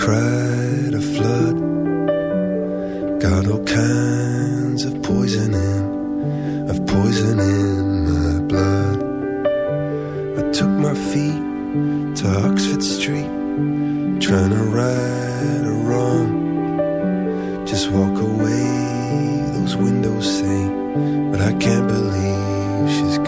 cried a flood. Got all kinds of poison of poison in my blood. I took my feet to Oxford Street, trying to right a wrong. Just walk away, those windows say, but I can't believe she's gone.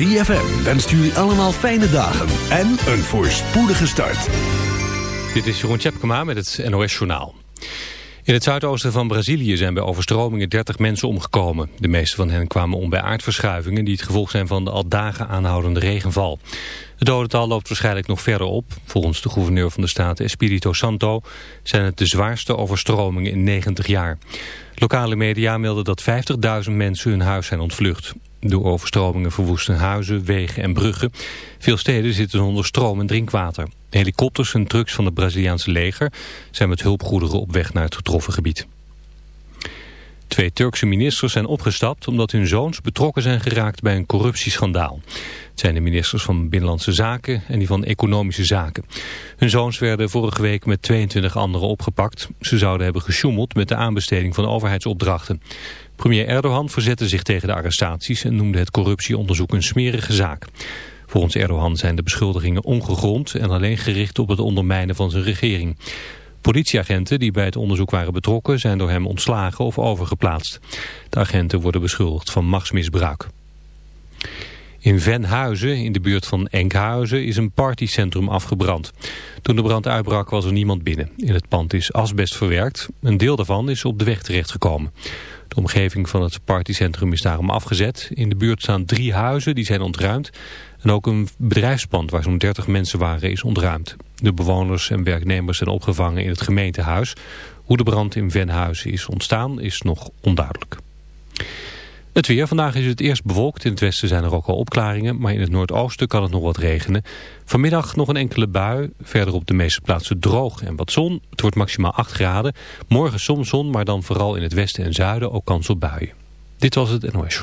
ZFM wenst jullie allemaal fijne dagen en een voorspoedige start. Dit is Jeroen Tjepkema met het NOS Journaal. In het zuidoosten van Brazilië zijn bij overstromingen 30 mensen omgekomen. De meeste van hen kwamen om bij aardverschuivingen... die het gevolg zijn van de al dagen aanhoudende regenval. Het dodental loopt waarschijnlijk nog verder op. Volgens de gouverneur van de staat Espirito Santo... zijn het de zwaarste overstromingen in 90 jaar. Lokale media melden dat 50.000 mensen hun huis zijn ontvlucht. Door overstromingen verwoesten huizen, wegen en bruggen. Veel steden zitten onder stroom en drinkwater. Helikopters en trucks van het Braziliaanse leger zijn met hulpgoederen op weg naar het getroffen gebied. Twee Turkse ministers zijn opgestapt omdat hun zoons betrokken zijn geraakt bij een corruptieschandaal. Het zijn de ministers van Binnenlandse Zaken en die van Economische Zaken. Hun zoons werden vorige week met 22 anderen opgepakt. Ze zouden hebben gesjoemeld met de aanbesteding van overheidsopdrachten. Premier Erdogan verzette zich tegen de arrestaties en noemde het corruptieonderzoek een smerige zaak. Volgens Erdogan zijn de beschuldigingen ongegrond en alleen gericht op het ondermijnen van zijn regering. Politieagenten die bij het onderzoek waren betrokken zijn door hem ontslagen of overgeplaatst. De agenten worden beschuldigd van machtsmisbruik. In Venhuizen, in de buurt van Enkhuizen, is een partycentrum afgebrand. Toen de brand uitbrak was er niemand binnen. In het pand is asbest verwerkt. Een deel daarvan is op de weg terechtgekomen. De omgeving van het partycentrum is daarom afgezet. In de buurt staan drie huizen, die zijn ontruimd. En ook een bedrijfspand waar zo'n 30 mensen waren is ontruimd. De bewoners en werknemers zijn opgevangen in het gemeentehuis. Hoe de brand in Venhuizen is ontstaan is nog onduidelijk. Het weer. Vandaag is het eerst bewolkt. In het westen zijn er ook al opklaringen. Maar in het noordoosten kan het nog wat regenen. Vanmiddag nog een enkele bui. Verder op de meeste plaatsen droog en wat zon. Het wordt maximaal 8 graden. Morgen soms zon, maar dan vooral in het westen en zuiden ook kans op buien. Dit was het NOS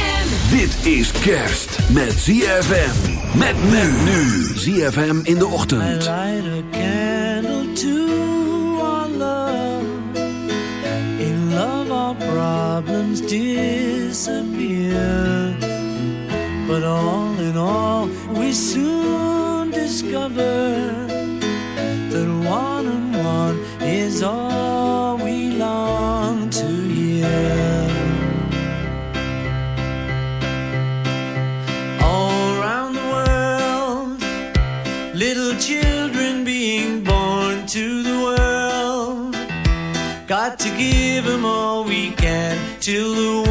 Dit is kerst met ZFM. Met men nu. ZFM in de ochtend. In love, our problems disappear. But all in all, we soon discover that one and one is all we long to hear. Give them all we can till the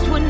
was when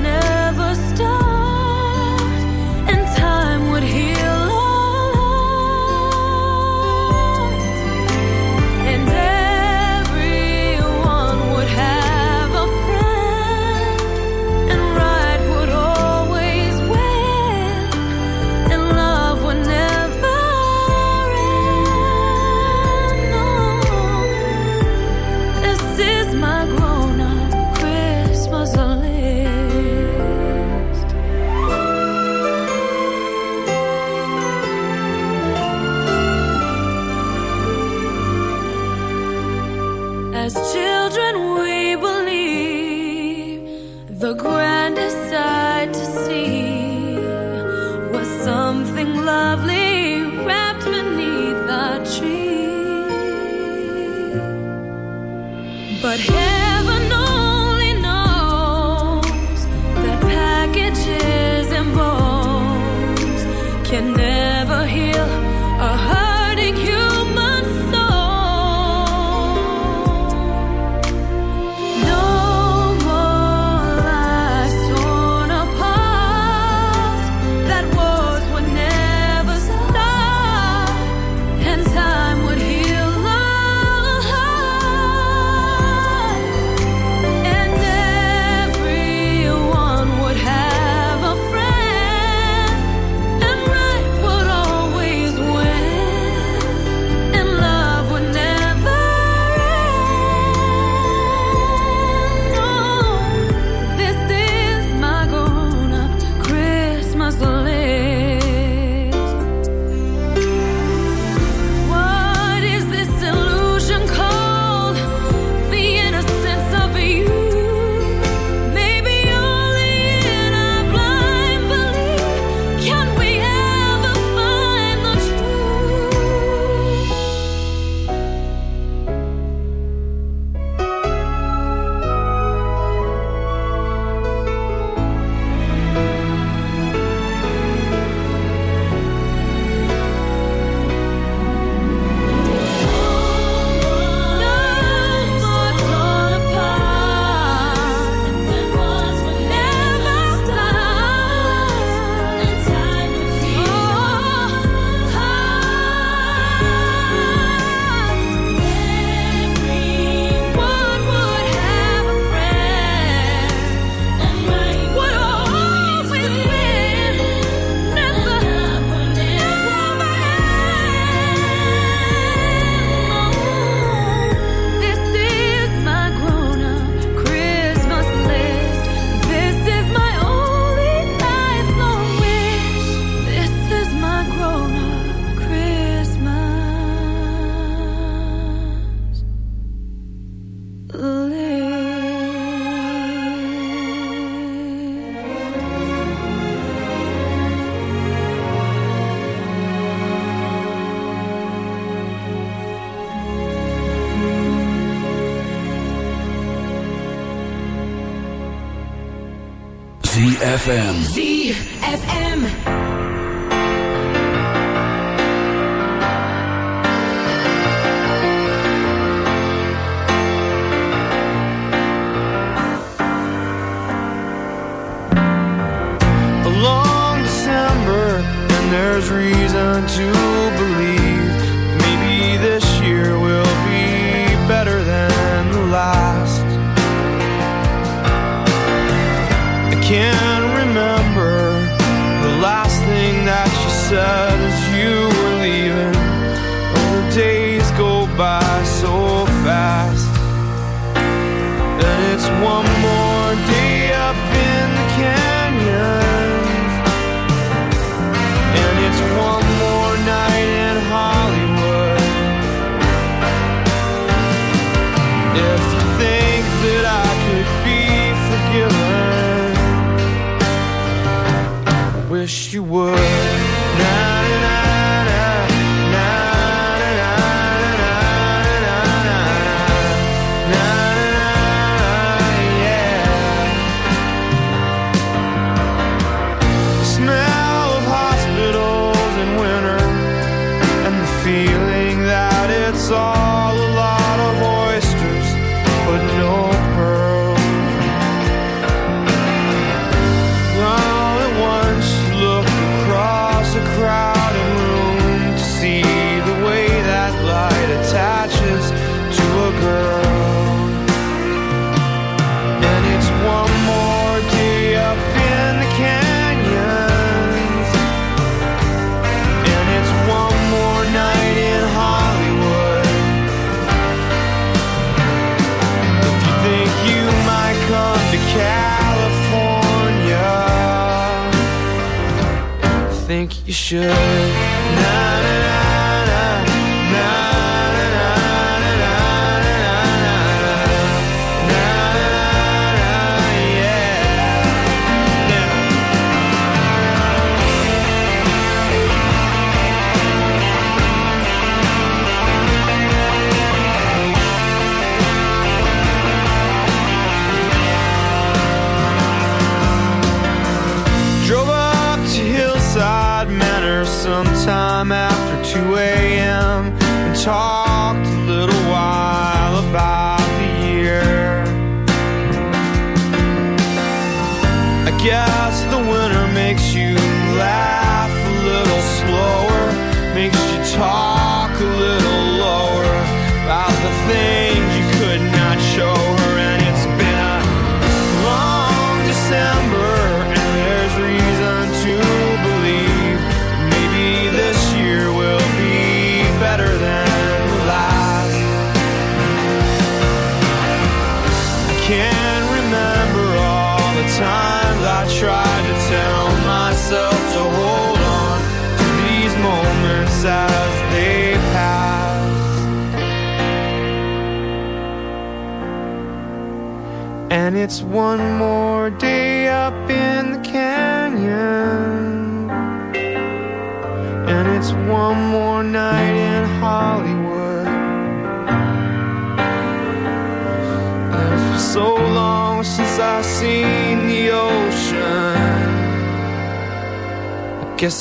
there's reason to would. Should.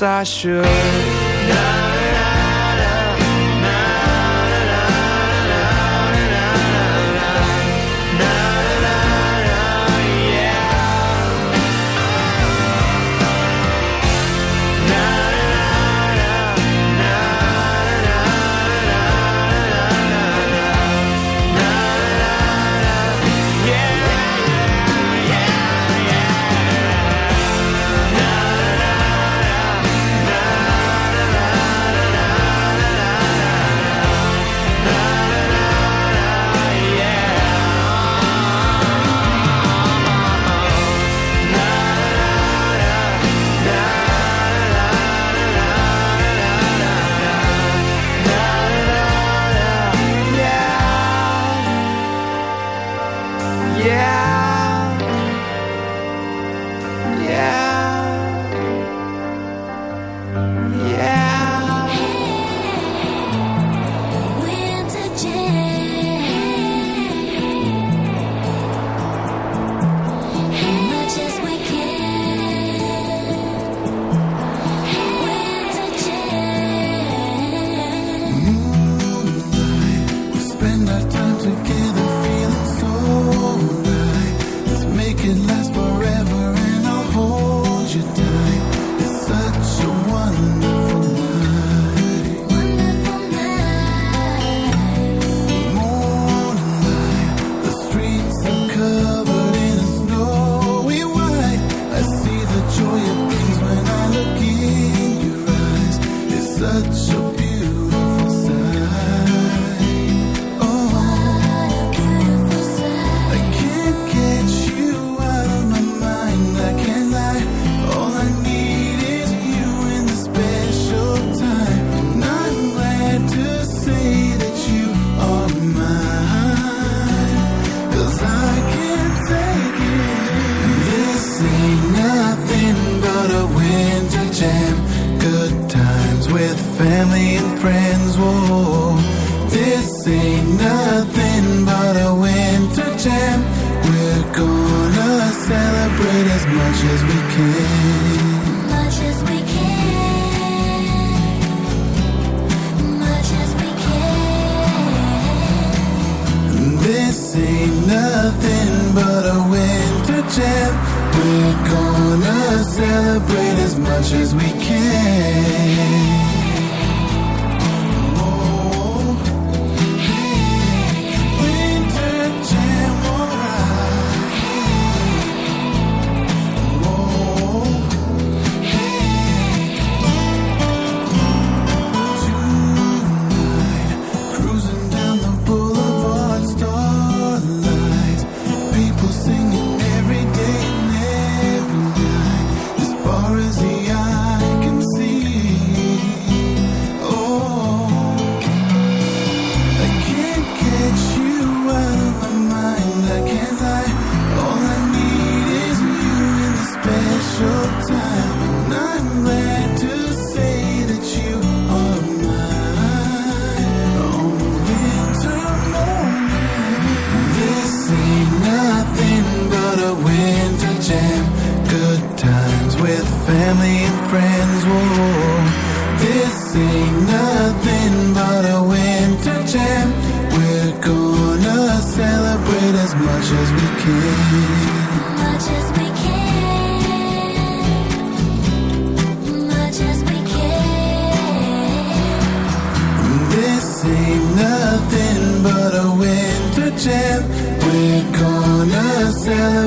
I should.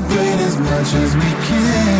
celebrate as much as we can.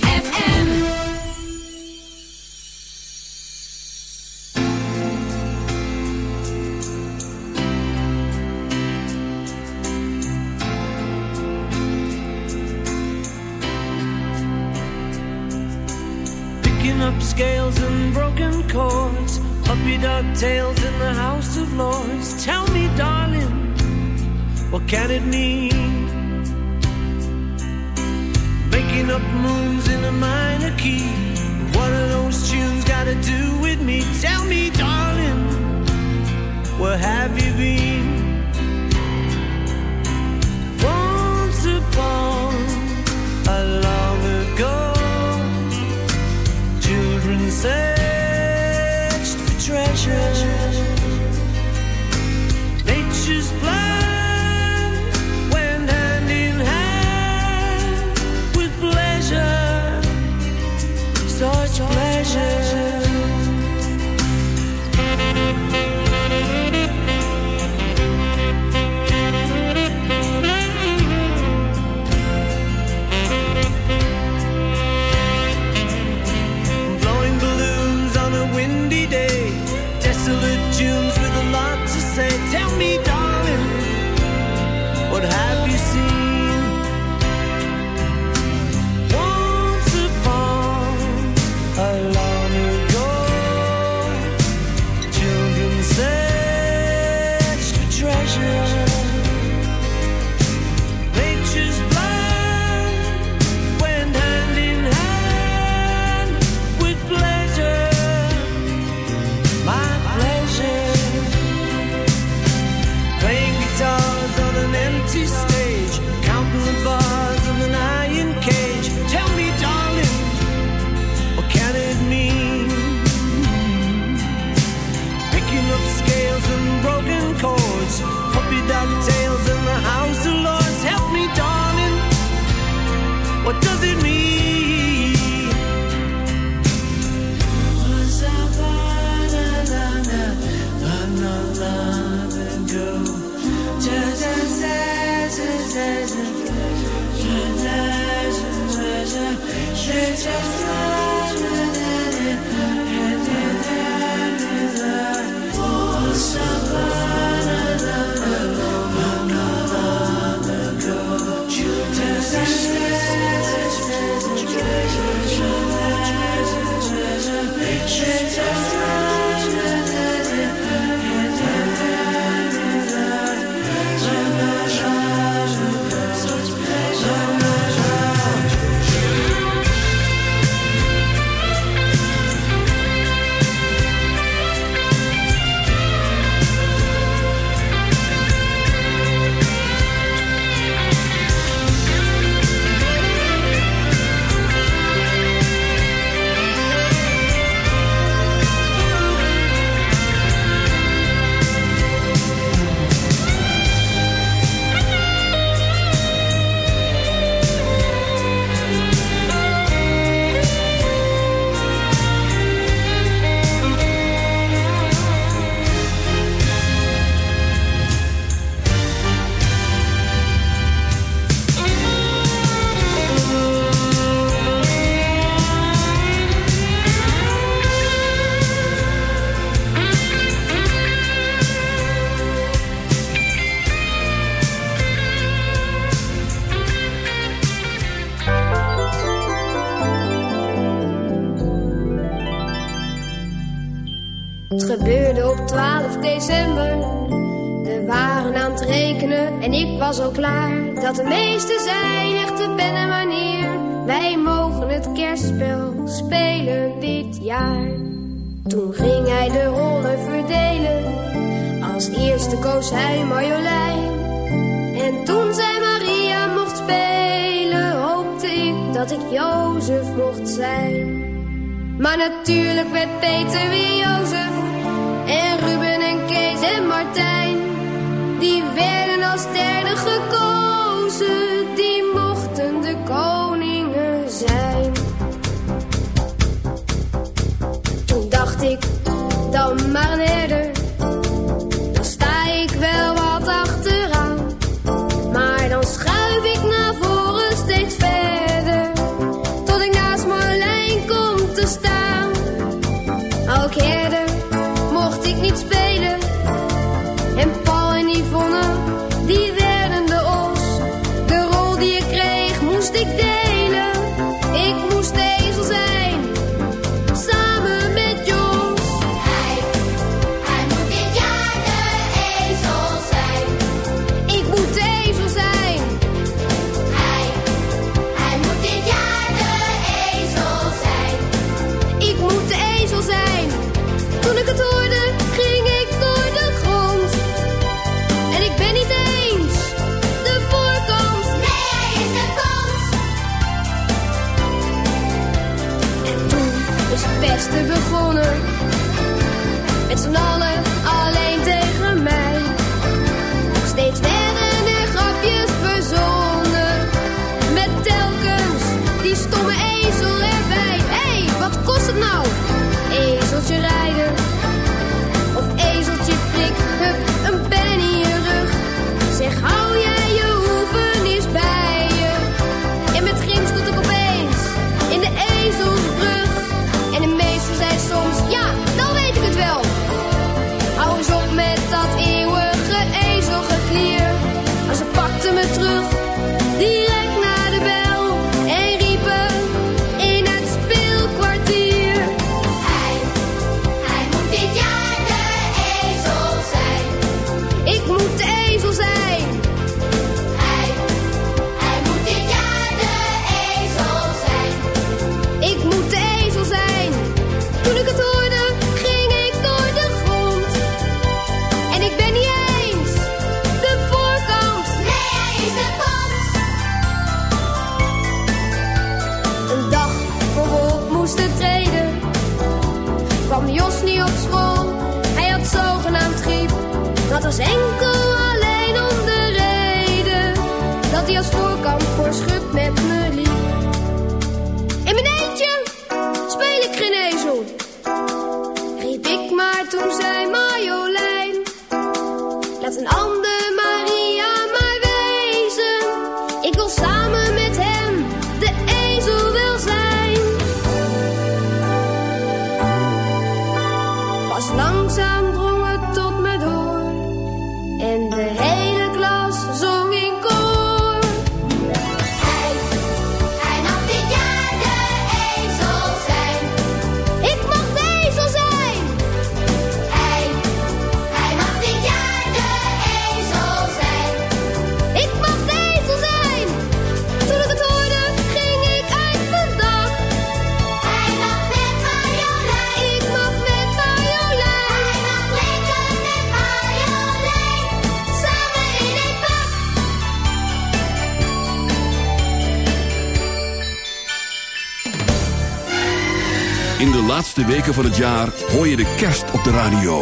weken van het jaar hoor je de kerst op de radio.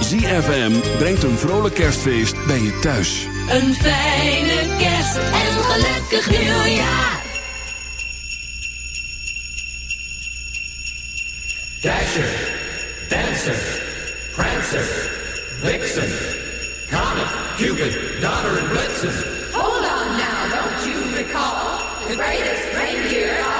ZFM brengt een vrolijk kerstfeest bij je thuis. Een fijne kerst en gelukkig nieuwjaar. Dasher, Dancer, Prancer, Vixen, Comet, Cupid, Donner and Blitzen. Hold on now, don't you recall the greatest reindeer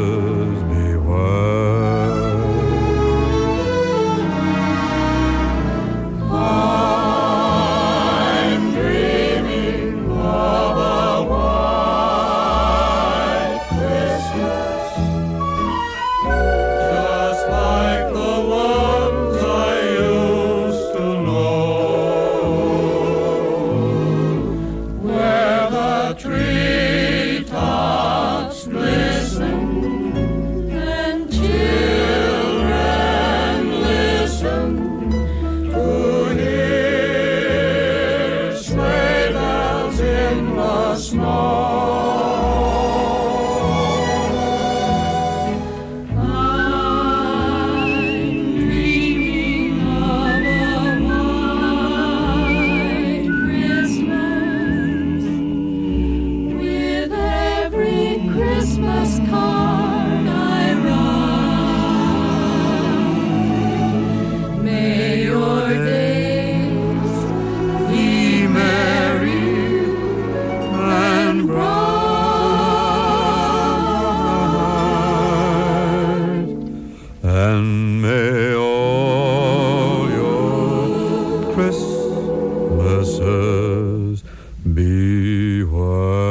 be Beware.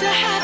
the hell?